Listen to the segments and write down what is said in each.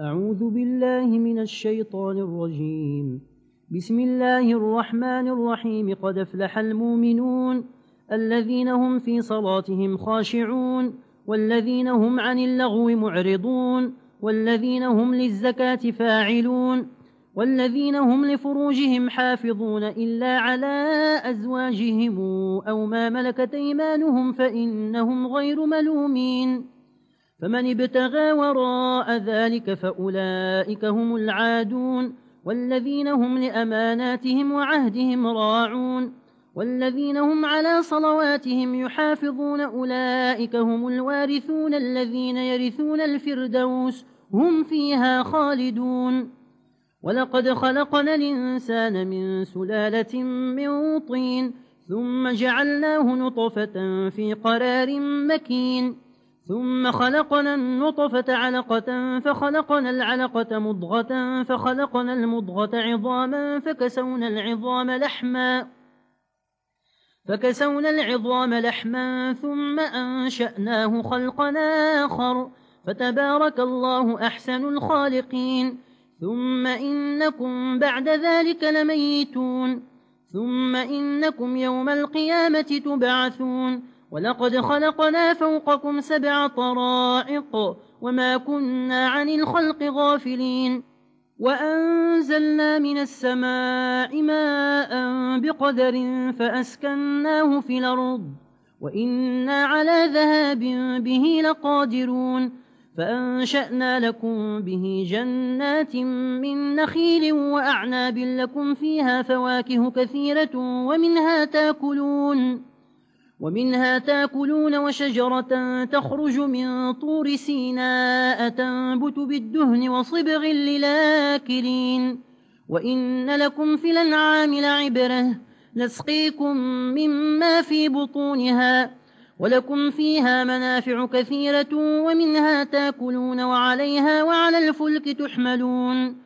أعوذ بالله من الشيطان الرجيم. بسم الله الرحمن الرحيم. قد أفلح المؤمنون الذين هم في صلاتهم خاشعون والذين هم عن اللغو معرضون والذين هم للزكاة فاعلون والذين هم لفروجهم حافظون إلا على أزواجهم أو ما ملكت إيمانهم فإنهم غير ملومين. فمن ابتغى وراء ذلك فأولئك هم العادون والذين هم لأماناتهم وعهدهم راعون والذين هم على صلواتهم يحافظون أولئك هم الوارثون الذين يرثون الفردوس هم فيها خالدون ولقد خلقنا الإنسان من سلالة من طين ثم جعلناه نطفة في قرار مكين ثم خلقنا النطفة علقة فخلقنا العلقة مضغة فخلقنا المضغة عظاما فكسونا العظام لحما فكسونا العظام لحما ثم أنشأناه خلقا آخر فتبارك الله أحسن الخالقين. ثم إنكم بعد ذلك لميتون ثم إنكم يوم القيامة تبعثون. ولقد خلقنا فوقكم سبع طرائق وما كنا عن الخلق غافلين. وأنزلنا من السماء ماء بقدر فأسكناه في الأرض. وإنا على ذهاب به لقادرون. فأنشأنا لكم به جنات من نخيل وأعناب لكم فيها فواكه كثيرة ومنها تاكلون. ومنها تاكلون وشجرة تخرج من طور سيناء تنبت بالدهن وصبغ للآكلين. وإن لكم في الأنعام لعبرة. نسقيكم مما في بطونها. ولكم فيها منافع كثيرة ومنها تاكلون وعليها وعلى الفلك تحملون.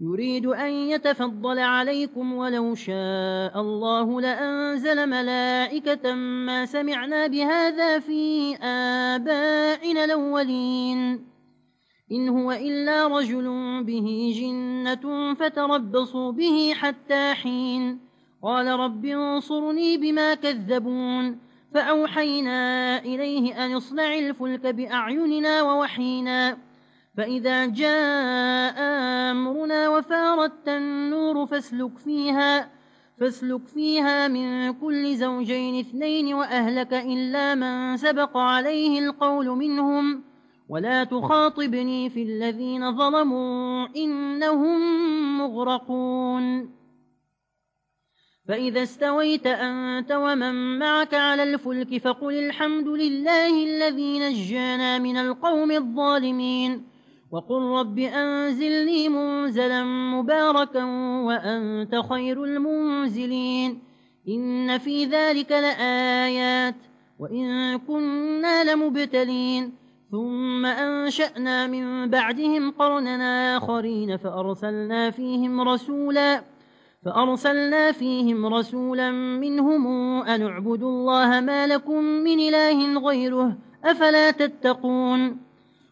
يريد أن يتفضل عليكم ولو شاء الله لأنزل ملائكة ما سمعنا بهذا في آبائنا الأولين. إن هو إلا رجل به جنة فتربصوا به حتى حين. قال رب انصرني بما كذبون. فأوحينا إليه أن اصنع الفلك بأعيننا ووحينا. فإذا جاء أمرنا وفارت النور فاسلك فيها فاسلك فيها من كل زوجين اثنين وأهلك إلا من سبق عليه القول منهم. ولا تخاطبني في الذين ظلموا إنهم مغرقون. فإذا استويت أنت ومن معك على الفلك فقل الحمد لله الذي نجانا من القوم الظالمين. وقل رب أنزلني منزلا مباركا وأنت خير المنزلين إن في ذلك لآيات وإن كنا لمبتلين ثم أنشأنا من بعدهم قرننا آخرين فأرسلنا فيهم رسولا فأرسلنا فيهم رسولا منهم أن اعبدوا الله ما لكم من إله غيره أفلا تتقون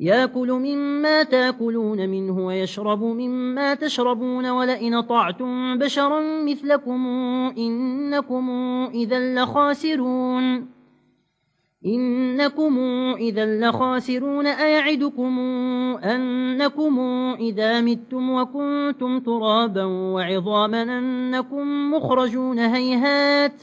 يأكل مما تأكلون منه ويشرب مما تشربون ولئن طعتم بشرا مثلكم إنكم إذا لخاسرون إنكم إذا لخاسرون أيعدكم أنكم إذا متم وكنتم ترابا وعظاما أنكم مخرجون هيهات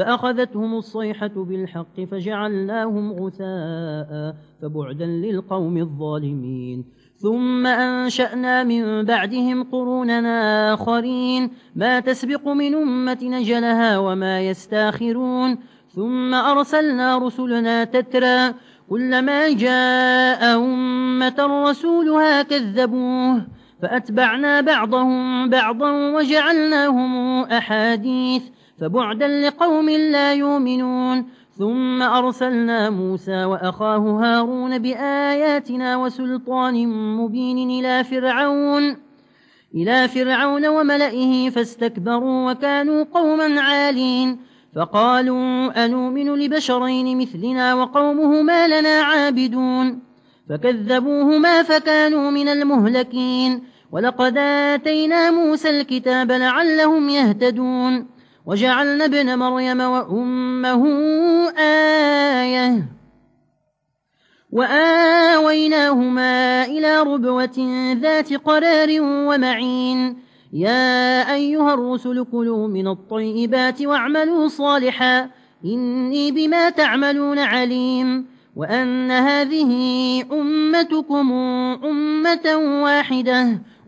فأخذتهم الصيحة بالحق فجعلناهم غثاء فبعدا للقوم الظالمين. ثم أنشأنا من بعدهم قروننا آخرين. ما تسبق من أمة نجلها وما يستاخرون. ثم أرسلنا رسلنا تترى. كلما جاء أمة رسولها كذبوه. فأتبعنا بعضهم بعضا وجعلناهم أحاديث. فبعدا لقوم لا يؤمنون. ثم أرسلنا موسى وأخاه هارون بآياتنا وسلطان مبين إلى فرعون إلى فرعون وملئه فاستكبروا وكانوا قوما عالين. فقالوا أنؤمن لبشرين مثلنا وقومهما لنا عابدون. فكذبوهما فكانوا من المهلكين. ولقد آتينا موسى الكتاب لعلهم يهتدون. وجعلنا ابن مريم وأمه آية وآويناهما إلى ربوة ذات قرار ومعين. يا أيها الرسل كلوا من الطيبات واعملوا صالحا. إني بما تعملون عليم. وأن هذه أمتكم أمة واحدة.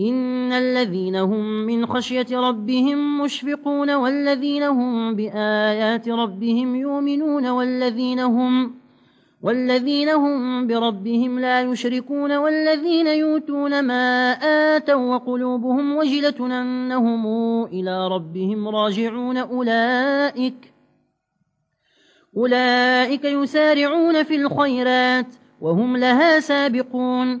إن الذين هم من خشية ربهم مشفقون والذين هم بآيات ربهم يؤمنون والذين هم والذين هم بربهم لا يشركون والذين يؤتون ما آتوا وقلوبهم وجلة أنهم إلى ربهم راجعون أولئك أولئك يسارعون في الخيرات وهم لها سابقون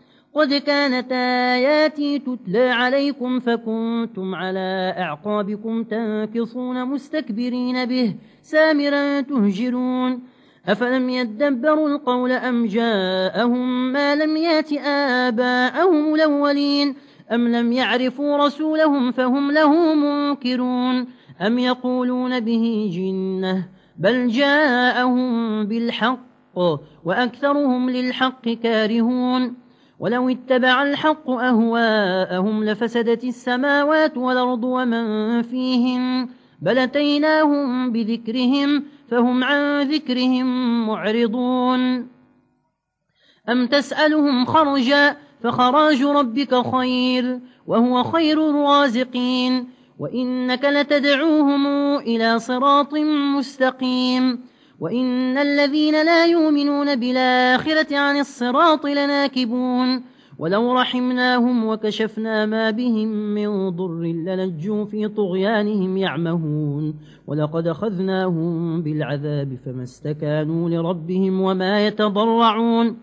قد كانت آياتي تتلى عليكم فكنتم على أعقابكم تنكصون مستكبرين به سامرا تهجرون أفلم يدبروا القول أم جاءهم ما لم يأت آباءهم الأولين أم لم يعرفوا رسولهم فهم له منكرون أم يقولون به جنة بل جاءهم بالحق وأكثرهم للحق كارهون ولو اتبع الحق أهواءهم لفسدت السماوات والأرض ومن فيهم بلتيناهم بذكرهم فهم عن ذكرهم معرضون أم تسألهم خرجا فخراج ربك خير وهو خير الرازقين وإنك لتدعوهم إلى صراط مستقيم وإن الذين لا يؤمنون بالآخرة عن الصراط لناكبون ولو رحمناهم وكشفنا ما بهم من ضر لنجوا في طغيانهم يعمهون ولقد أخذناهم بالعذاب فما استكانوا لربهم وما يتضرعون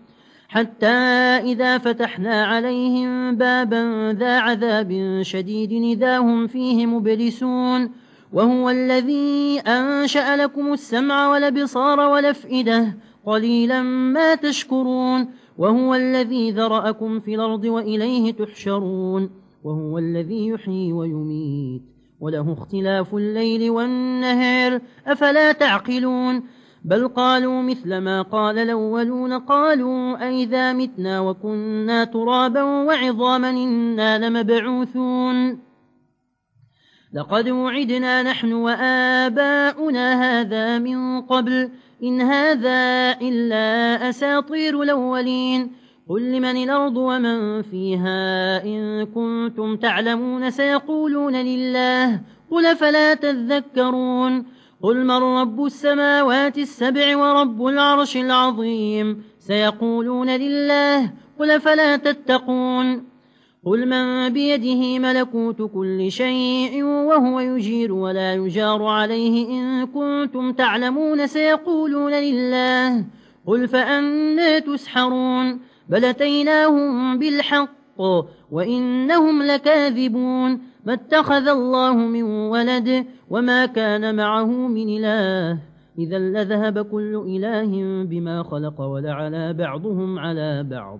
حتى إذا فتحنا عليهم بابا ذا عذاب شديد إذا هم فيه مبلسون وهو الذي أنشأ لكم السمع ولبصار والأفئدة قليلا ما تشكرون وهو الذي ذرأكم في الأرض وإليه تحشرون وهو الذي يحيي ويميت وله اختلاف الليل والنهر أفلا تعقلون بل قالوا مثل ما قال الأولون قالوا أئذا متنا وكنا ترابا وعظاما إنا لمبعوثون لقد وعدنا نحن وآباؤنا هذا من قبل إن هذا إلا أساطير الأولين. قل لمن الأرض ومن فيها؟ إن كنتم تعلمون سيقولون لله. قل فلا تذكرون؟ قل من رب السماوات السبع ورب العرش العظيم؟ سيقولون لله. قل فلا تتقون؟ قل من بيده ملكوت كل شيء وهو يجير ولا يجار عليه إن كنتم تعلمون سيقولون لله قل فأنا تسحرون بلتيناهم بالحق وإنهم لكاذبون ما اتخذ الله من ولد وما كان معه من إله إذا لذهب كل إله بما خلق ولعلى بعضهم على بعض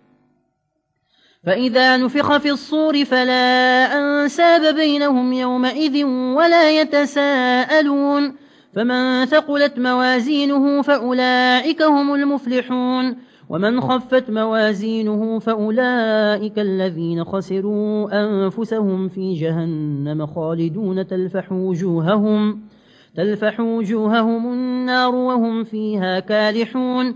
فإذا نفخ في الصور فلا أنساب بينهم يومئذ ولا يتساءلون فمن ثقلت موازينه فأولئك هم المفلحون ومن خفت موازينه فأولئك الذين خسروا أنفسهم في جهنم خالدون تلفح وجوههم, تلفح وجوههم النار وهم فيها كالحون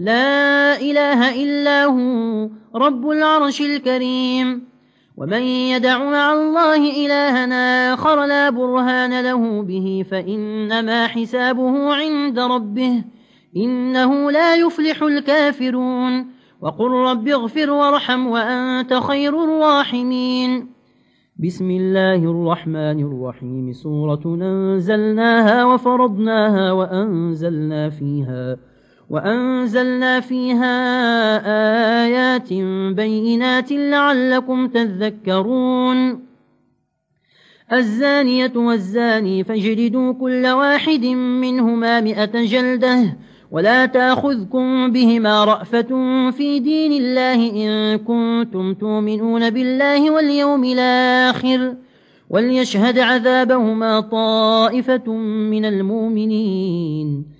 لا إله إلا هو رب العرش الكريم. ومن يدع مع الله إلهنا آخر لا برهان له به فإنما حسابه عند ربه. إنه لا يفلح الكافرون. وقل رب اغفر وارحم وأنت خير الراحمين. بسم الله الرحمن الرحيم. سورة أنزلناها وفرضناها وأنزلنا فيها وأنزلنا فيها آيات بينات لعلكم تذكرون الزانية والزاني فاجردوا كل واحد منهما مئة جلده ولا تأخذكم بهما رأفة في دين الله إن كنتم تؤمنون بالله واليوم الآخر وليشهد عذابهما طائفة من المؤمنين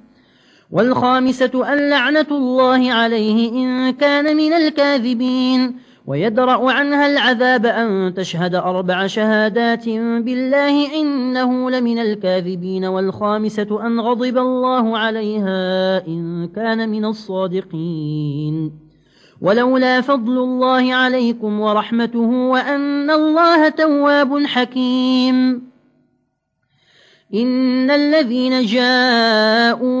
والخامسة أن لعنة الله عليه إن كان من الكاذبين. ويدرأ عنها العذاب أن تشهد أربع شهادات بالله إنه لمن الكاذبين. والخامسة أن غضب الله عليها إن كان من الصادقين. ولولا فضل الله عليكم ورحمته وأن الله تواب حكيم. إن الذين جاءوا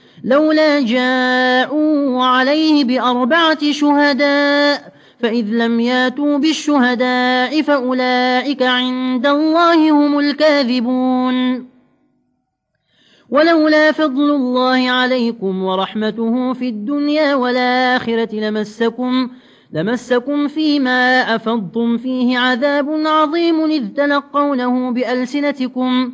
لولا جاءوا عليه بأربعة شهداء فإذ لم ياتوا بالشهداء فأولئك عند الله هم الكاذبون. ولولا فضل الله عليكم ورحمته في الدنيا والآخرة لمسكم لمسكم فيما أفضتم فيه عذاب عظيم إذ تلقونه بألسنتكم.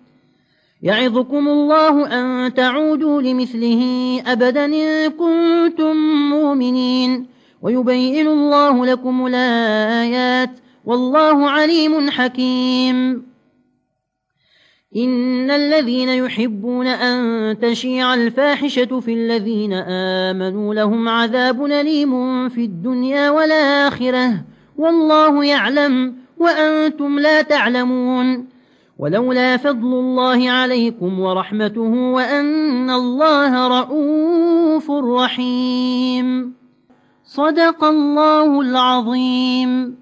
يعظكم الله أن تعودوا لمثله أبدا إن كنتم مؤمنين ويبين الله لكم الآيات والله عليم حكيم. إن الذين يحبون أن تشيع الفاحشة في الذين آمنوا لهم عذاب نليم في الدنيا والآخرة والله يعلم وأنتم لا تعلمون. ولولا فضل الله عليكم ورحمته وأن الله رؤوف رحيم. صدق الله العظيم.